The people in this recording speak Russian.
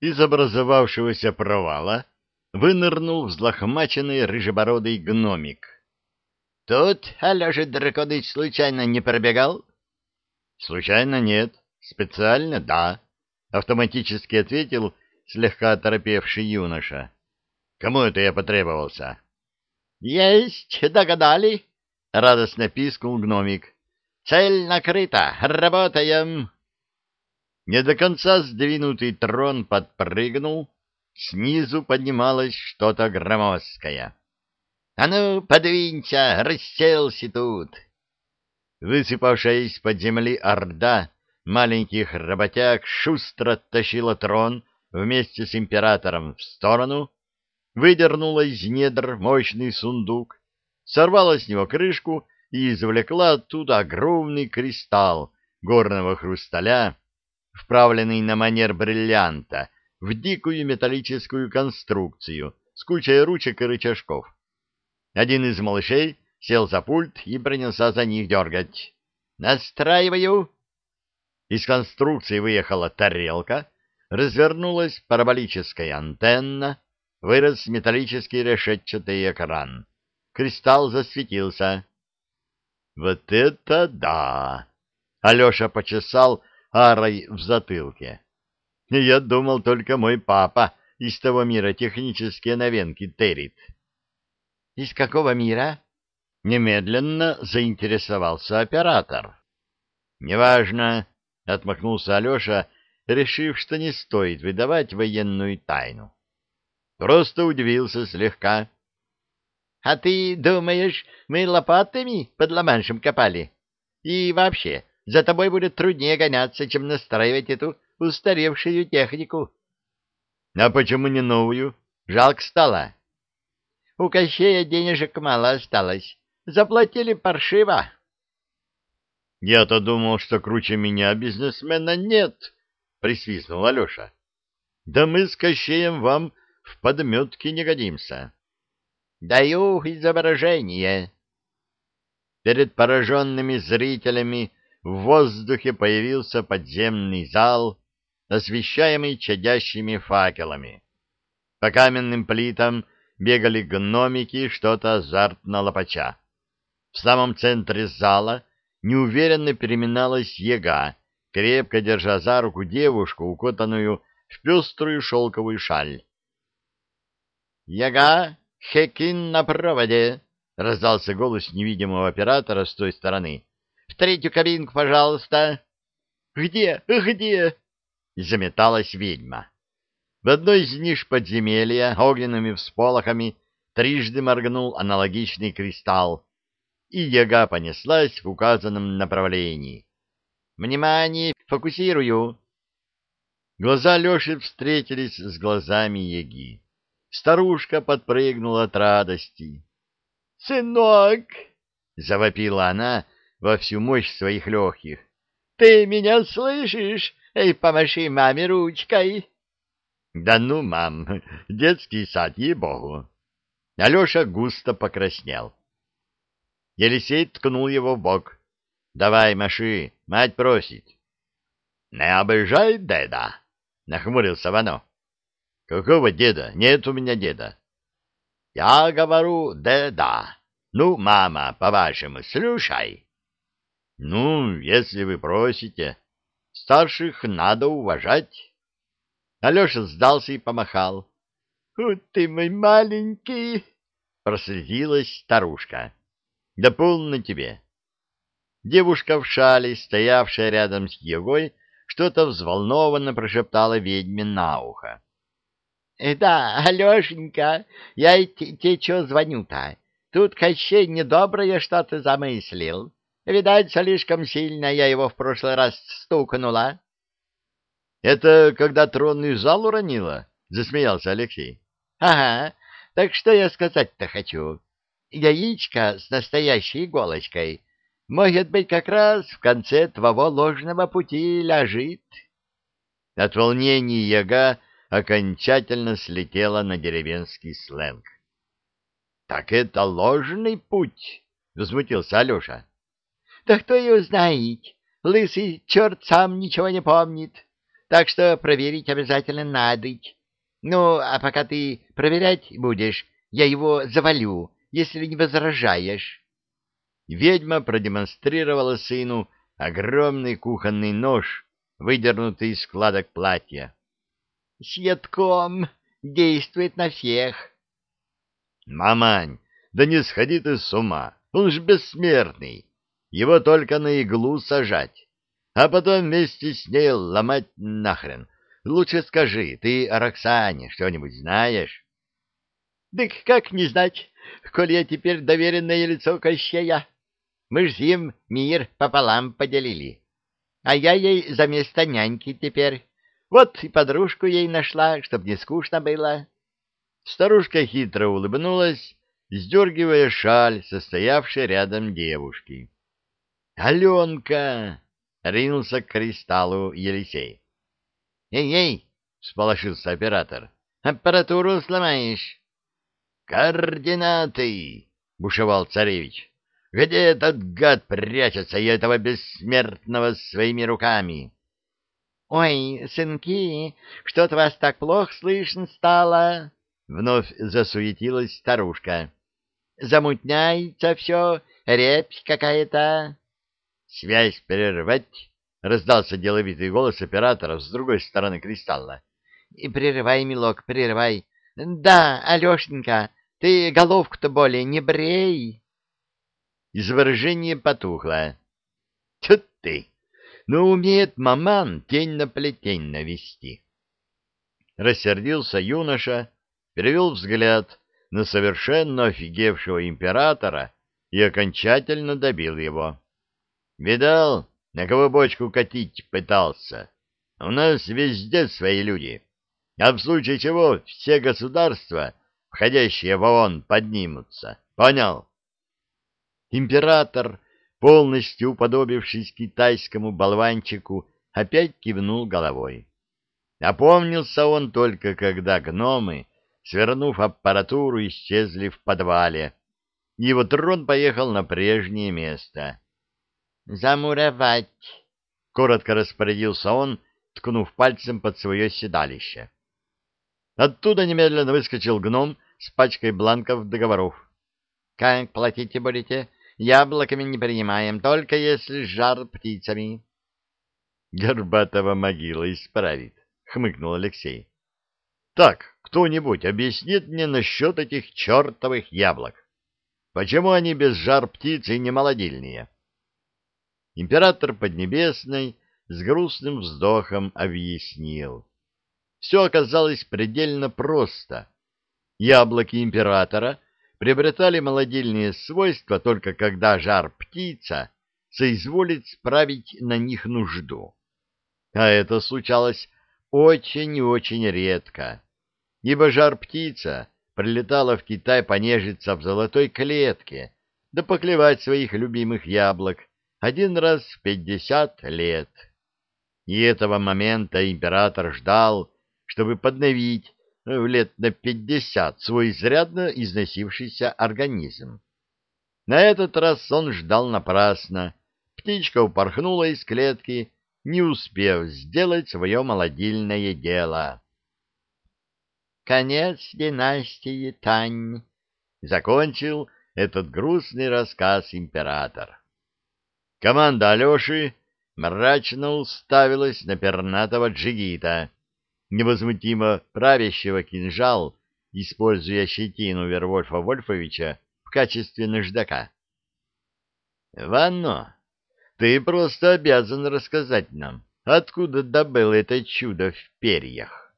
Из образовавшегося провала вынырнул взлохмаченный рыжебородый гномик. — Тут Алеша Драконыч случайно не пробегал? — Случайно нет, специально да, — автоматически ответил слегка оторопевший юноша. — Кому это я потребовался? — Есть, догадали, — радостно пискнул гномик. — Цель накрыта, работаем. Не до конца сдвинутый трон подпрыгнул, снизу поднималось что-то громоздкое. — А ну, подвинься, расселся тут! Высыпавшая из-под земли орда маленьких работяг шустро тащила трон вместе с императором в сторону, выдернула из недр мощный сундук, сорвала с него крышку и извлекла оттуда огромный кристалл горного хрусталя, вправленный на манер бриллианта в дикую металлическую конструкцию с кучей ручек и рычажков. Один из малышей сел за пульт и принялся за них дергать. «Настраиваю!» Из конструкции выехала тарелка, развернулась параболическая антенна, вырос металлический решетчатый экран. Кристалл засветился. «Вот это да!» Алеша почесал арой в затылке. Я думал, только мой папа из того мира технические новинки терит. — Из какого мира? — немедленно заинтересовался оператор. — Неважно, — отмахнулся Алеша, решив, что не стоит выдавать военную тайну. Просто удивился слегка. — А ты думаешь, мы лопатами под ла копали? И вообще, за тобой будет труднее гоняться, чем настраивать эту устаревшую технику. — А почему не новую? Жалко стало. — У Кощея денежек мало осталось. Заплатили паршиво. — Я-то думал, что круче меня бизнесмена нет, — присвистнул Алеша. — Да мы с Кощеем вам в подметке не годимся. — Даю изображение. Перед пораженными зрителями в воздухе появился подземный зал, освещаемый чадящими факелами. По каменным плитам бегали гномики, что-то азартно лопача. В самом центре зала неуверенно переминалась яга, крепко держа за руку девушку, укутанную в пеструю шелковую шаль. «Яга, Хекин на проводе!» — раздался голос невидимого оператора с той стороны. Третью кабинку, пожалуйста. Где? Где? Заметалась ведьма. В одной из ниш подземелья огненными всполохами трижды моргнул аналогичный кристалл, и яга понеслась в указанном направлении. «Внимание! Фокусирую!» Глаза Леши встретились с глазами яги. Старушка подпрыгнула от радости. «Сынок!» — завопила она, во всю мощь своих легких. — Ты меня слышишь? Эй, помаши маме ручкой. — Да ну, мам, детский сад, ей-богу. Алеша густо покраснел. Елисей ткнул его в бок. — Давай, маши, мать просит. — Не обижай деда, — нахмурился Вано. — Какого деда? Нет у меня деда. — Я говорю, деда. Ну, мама, по-вашему, слушай. Ну, если вы просите. Старших надо уважать. Алеша сдался и помахал. — ты мой маленький! — прослезилась старушка. — Да полно тебе. Девушка в шале, стоявшая рядом с Егой, что-то взволнованно прошептала ведьме на ухо. «Э, — Да, Алешенька, я тебе что звоню-то? Тут Кощей недоброе что-то замыслил. Видать, слишком сильно я его в прошлый раз стукнула. — Это когда тронный зал уронила? — засмеялся Алексей. — Ага, так что я сказать-то хочу. Яичко с настоящей иголочкой, может быть, как раз в конце твоего ложного пути ляжит. От волнения яга окончательно слетела на деревенский сленг. — Так это ложный путь? — возмутился Алеша. Да кто ее знает? Лысый черт сам ничего не помнит. Так что проверить обязательно надо. Ну, а пока ты проверять будешь, я его завалю, если не возражаешь. Ведьма продемонстрировала сыну огромный кухонный нож, выдернутый из складок платья. — С ядком действует на всех. — Мамань, да не сходи ты с ума, он ж бессмертный. Его только на иглу сажать, а потом вместе с ней ломать нахрен. Лучше скажи, ты о Роксане что-нибудь знаешь? — Так как не знать, коль я теперь доверенное лицо Кощея? Мы ж с ним мир пополам поделили. А я ей за место няньки теперь. Вот и подружку ей нашла, чтоб не скучно было. Старушка хитро улыбнулась, сдергивая шаль, состоявшей рядом девушки. «Аленка!» — ринулся к кристаллу Елисей. «Эй-эй!» — всполошился оператор. «Аппаратуру сломаешь!» «Координаты!» — бушевал царевич. Где этот гад прячется, и этого бессмертного своими руками? — Ой, сынки, что-то вас так плохо слышно стало, — вновь засуетилась старушка. — Замутняется все, репь какая-то. — Связь прервать, — раздался деловитый голос оператора с другой стороны кристалла. — И прерывай, милок, прерывай. — Да, Алешенька, ты головку-то более не брей. Изображение потухло. Тьфу ты! Ну, умеет маман тень на плетень навести. Рассердился юноша, перевел взгляд на совершенно офигевшего императора и окончательно добил его. Видал, на кого бочку катить пытался? У нас везде свои люди, а в случае чего все государства, входящие в ООН, поднимутся. Понял? Император, полностью уподобившись китайскому болванчику, опять кивнул головой. Опомнился он только, когда гномы, свернув аппаратуру, исчезли в подвале. Его трон поехал на прежнее место. «Замуровать!» — коротко распорядился он, ткнув пальцем под свое седалище. Оттуда немедленно выскочил гном с пачкой бланков договоров. «Как платите будете?» Яблоками не принимаем, только если жар птицами. — Горбатого могила исправит, — хмыкнул Алексей. — Так, кто-нибудь объяснит мне насчет этих чертовых яблок? Почему они без жар птицы не молодильнее? Император Поднебесной с грустным вздохом объяснил. Все оказалось предельно просто. Яблоки императора — приобретали молодильные свойства только когда жар-птица соизволит справить на них нужду. А это случалось очень и очень редко, ибо жар-птица прилетала в Китай понежиться в золотой клетке, да поклевать своих любимых яблок один раз в пятьдесят лет. И этого момента император ждал, чтобы подновить в лет на пятьдесят свой изрядно износившийся организм. На этот раз он ждал напрасно. Птичка упорхнула из клетки, не успев сделать свое молодильное дело. «Конец династии Тань», — закончил этот грустный рассказ император. Команда Алеши мрачно уставилась на пернатого джигита, невозмутимо правящего кинжал, используя щетину Вервольфа Вольфовича в качестве наждака. — Ванно, ты просто обязан рассказать нам, откуда добыл это чудо в перьях.